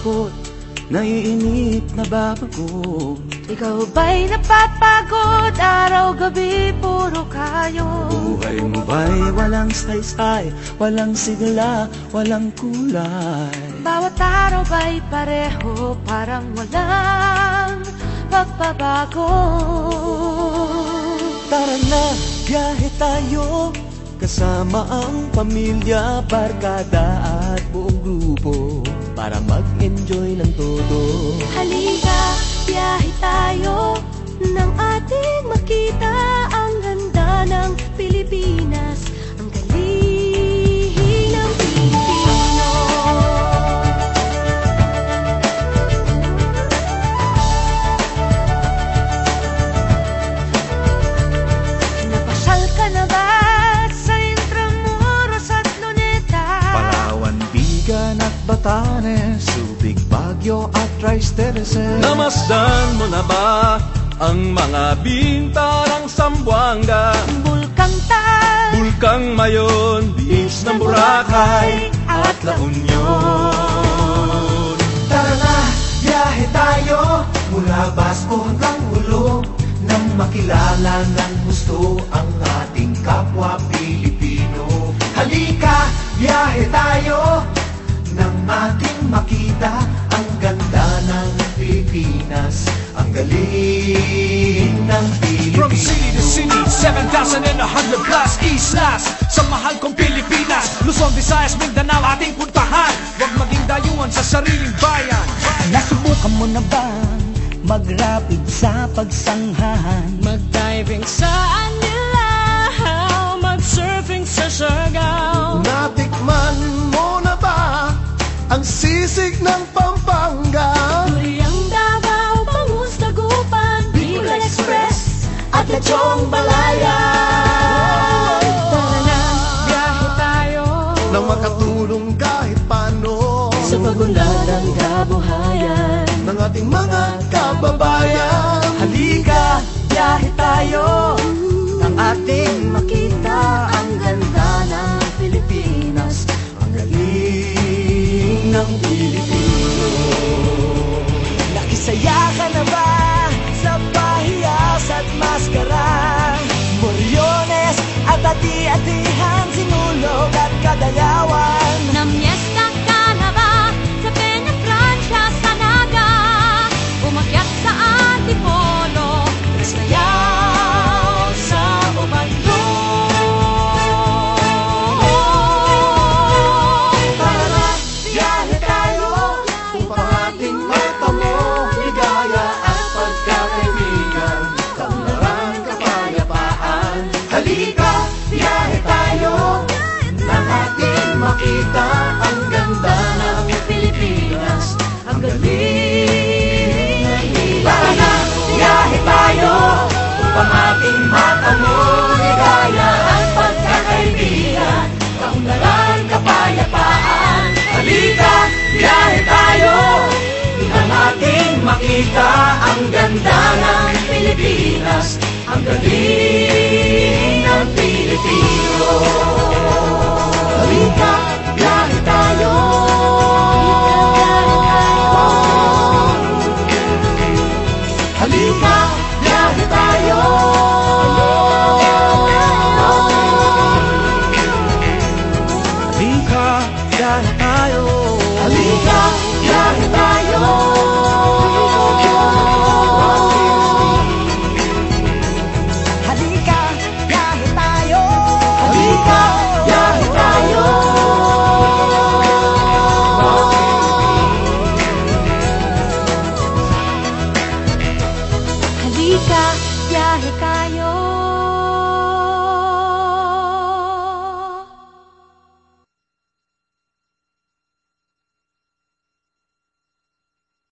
Naiinip na babago Ikaw ba'y napapagod? Araw-gabi puro kayo. Buhay mo ba'y walang saysay Walang sigla, walang kulay? Bawat araw ba'y pareho Parang walang pagbabago? Tara na, biyahe tayo. Kasama ang pamilya, barkada at buong grupo Para mag-enjoy ng todo Batanes Subic, Baguio at Tristereses Namasdan mo na ba ang mga bintarang Sambuanga? Bulkang Tal Bulkang Mayon, Biis ng Boracay at La Union. Makita ang ganda ng Pilipinas. Ang galing ng Pilipino From city to city, 7,100 plus islas. Sa mahal kong Pilipinas Luzon, Visayas, Mindanao ating puntahan. Huwag maging dayuhan sa sariling bayan. Nasubukan mo na ba mag-rapid sa pagsanghahan? Mag-diving sa Anilaw sisig ng Pampanga? Duriang Davao, Bangus, Dagupan Bicol Express at Lechong Balaya. Tara na, biyahe tayo. Nang makatulong kahit paano. Sa pagunlad ng kabuhayan. Ng ating mga kababayan. Halika, biyahe tayo. Nang ating makita ang ganda galing ng makita Ang ganda ng Pilipinas. Ang galing ng Pilipinas Tara na, biyahe tayo Upang ating matamo Ligaya at pagkakaibigan. Kaunlaran, kapayapaan Halika, biyahe tayo. Nang ating makita Ang ganda ng Pilipinas. Ang galing ng Pilipino tayo Halika, biyahe tayo